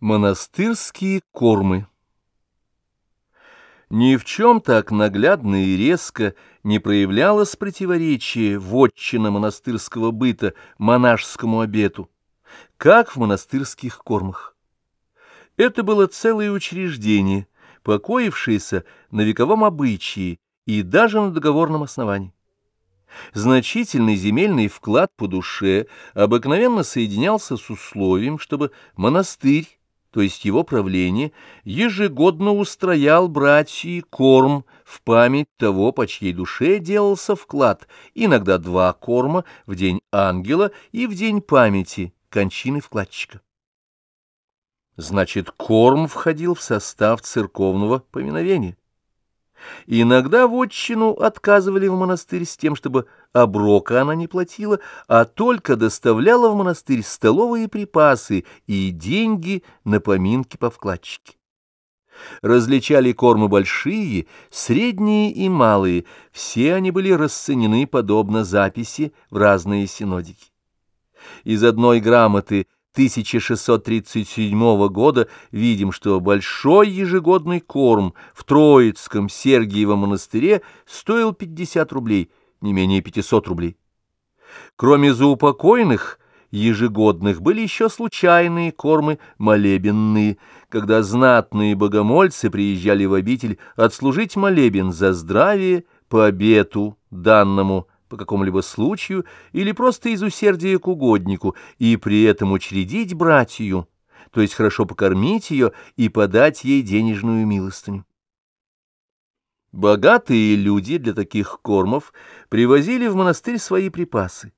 Монастырские кормы Ни в чем так наглядно и резко не проявлялось противоречие вотчина монастырского быта монашескому обету, как в монастырских кормах. Это было целое учреждение, покоившееся на вековом обычае и даже на договорном основании. Значительный земельный вклад по душе обыкновенно соединялся с условием, чтобы монастырь то есть его правление, ежегодно устроял братьи корм в память того, по чьей душе делался вклад, иногда два корма в день ангела и в день памяти кончины вкладчика. Значит, корм входил в состав церковного поминовения. Иногда вотчину отказывали в монастырь с тем, чтобы оброка она не платила, а только доставляла в монастырь столовые припасы и деньги на поминки по вкладчике. Различали кормы большие, средние и малые, все они были расценены подобно записи в разные синодики. Из одной грамоты 1637 года видим, что большой ежегодный корм в Троицком Сергиевом монастыре стоил 50 рублей, не менее 500 рублей. Кроме заупокойных ежегодных были еще случайные кормы молебенные, когда знатные богомольцы приезжали в обитель отслужить молебен за здравие по обету данному по какому-либо случаю или просто из усердия к угоднику, и при этом учредить братью, то есть хорошо покормить ее и подать ей денежную милостыню. Богатые люди для таких кормов привозили в монастырь свои припасы.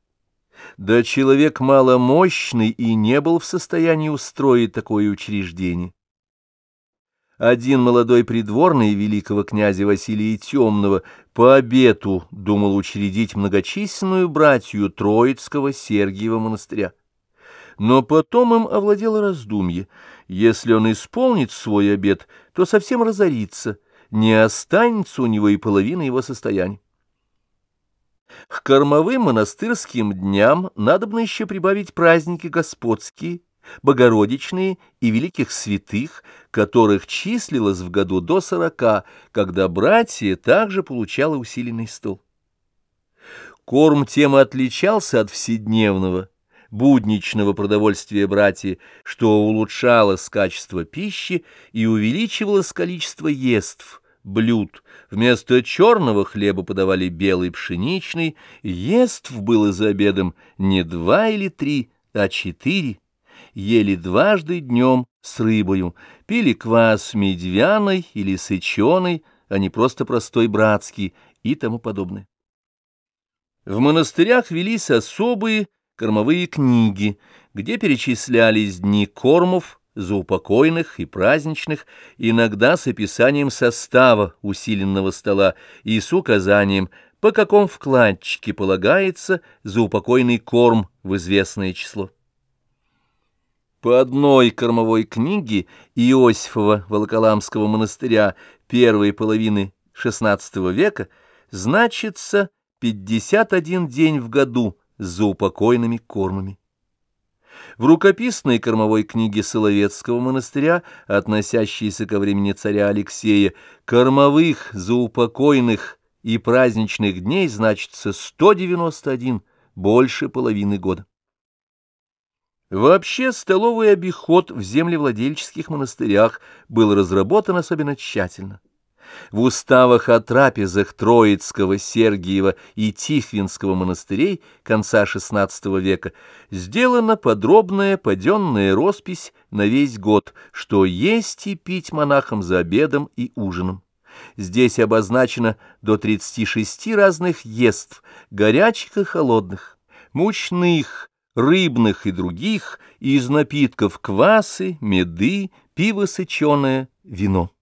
Да человек маломощный и не был в состоянии устроить такое учреждение. Один молодой придворный великого князя Василия Темного по обету думал учредить многочисленную братью Троицкого Сергиева монастыря. Но потом им овладело раздумье. Если он исполнит свой обет, то совсем разорится, не останется у него и половины его состояния. К кормовым монастырским дням надобно еще прибавить праздники господские, богородичные и великих святых, которых числилось в году до сорока, когда братья также получало усиленный стол. Корм тем отличался от вседневного, будничного продовольствия братья, что улучшалось качество пищи и увеличивалось количество еств, блюд. Вместо черного хлеба подавали белый пшеничный, еств было за обедом не два или три, а четыре ели дважды днем с рыбою, пили квас медвяной или сыченой, а не просто простой братский и тому подобное. В монастырях велись особые кормовые книги, где перечислялись дни кормов, заупокойных и праздничных, иногда с описанием состава усиленного стола и с указанием, по каком вкладчике полагается заупокойный корм в известное число. По одной кормовой книге Иосифова Волоколамского монастыря первой половины XVI века значится 51 день в году за упокойными кормами. В рукописной кормовой книге Соловецкого монастыря, относящейся ко времени царя Алексея, кормовых, заупокойных и праздничных дней значится 191, больше половины года. Вообще столовый обиход в землевладельческих монастырях был разработан особенно тщательно. В уставах о трапезах Троицкого, Сергиева и Тихвинского монастырей конца XVI века сделана подробная паденная роспись на весь год, что есть и пить монахам за обедом и ужином. Здесь обозначено до 36 разных еств, горячих и холодных, мучных, рыбных и других, из напитков квасы, меды, пиво сыченое, вино.